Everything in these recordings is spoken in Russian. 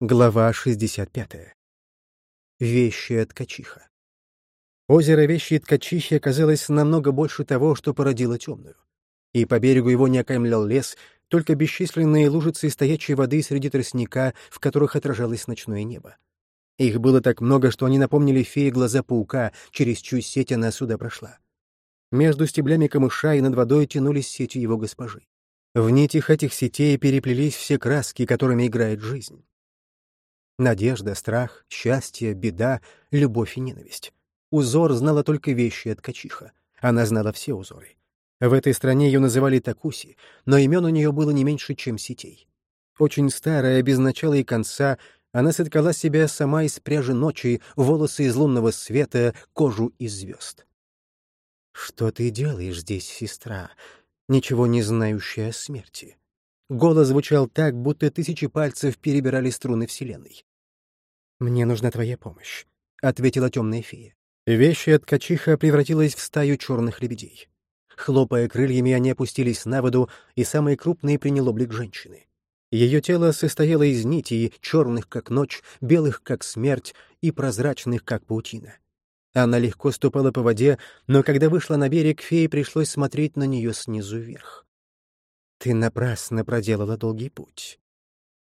Глава 65. Вещая ткачиха. Озеро Вещей Ткачихи оказалось намного больше того, что породило темную. И по берегу его не окаймлял лес, только бесчисленные лужицы стоячей воды среди тростника, в которых отражалось ночное небо. Их было так много, что они напомнили феи глаза паука, через чью сеть она сюда прошла. Между стеблями камыша и над водой тянулись сети его госпожи. В нитях этих сетей переплелись все краски, которыми играет жизнь. Надежда, страх, счастье, беда, любовь и ненависть. Узор знала только вещи от Качиха. Она знала все узоры. В этой стране ее называли Такуси, но имен у нее было не меньше, чем сетей. Очень старая, без начала и конца, она соткала себя сама из пряжи ночи, волосы из лунного света, кожу из звезд. «Что ты делаешь здесь, сестра, ничего не знающая о смерти?» Голос звучал так, будто тысячи пальцев перебирали струны Вселенной. «Мне нужна твоя помощь», — ответила темная фея. Вещи от ткачиха превратилась в стаю черных лебедей. Хлопая крыльями, они опустились на воду, и самые крупные принял облик женщины. Ее тело состояло из нитей, черных, как ночь, белых, как смерть, и прозрачных, как паутина. Она легко ступала по воде, но когда вышла на берег, фее пришлось смотреть на нее снизу вверх. Ты напрасно проделала долгий путь.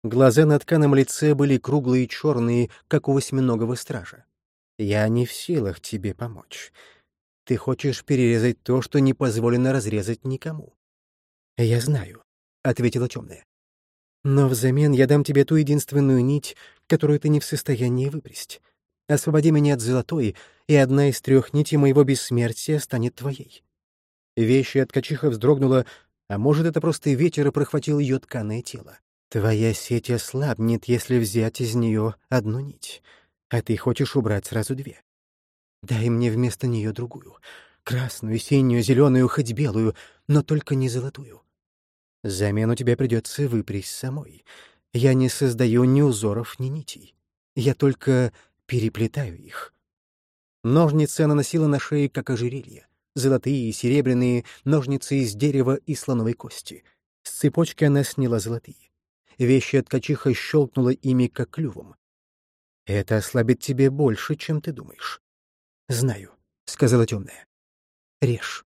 Глаза на тканом лице были круглые и черные, как у восьминогого стража. Я не в силах тебе помочь. Ты хочешь перерезать то, что не позволено разрезать никому. Я знаю, — ответила темная. Но взамен я дам тебе ту единственную нить, которую ты не в состоянии выпрясть. Освободи меня от золотой, и одна из трех нитей моего бессмертия станет твоей. Вещи от качиха вздрогнула, а может, это просто ветер и прохватил ее тканое тело. Твоя сеть ослабнет, если взять из нее одну нить, а ты хочешь убрать сразу две. Дай мне вместо нее другую. Красную, синюю, зеленую, хоть белую, но только не золотую. Замену тебе придется выпрясть самой. Я не создаю ни узоров, ни нитей. Я только переплетаю их. Ножницы она носила на шее, как ожерелье золотые и серебряные, ножницы из дерева и слоновой кости. С цепочки она сняла золотые. Вещи от ткачиха щелкнула ими, как клювом. «Это ослабит тебе больше, чем ты думаешь». «Знаю», — сказала темная. «Режь».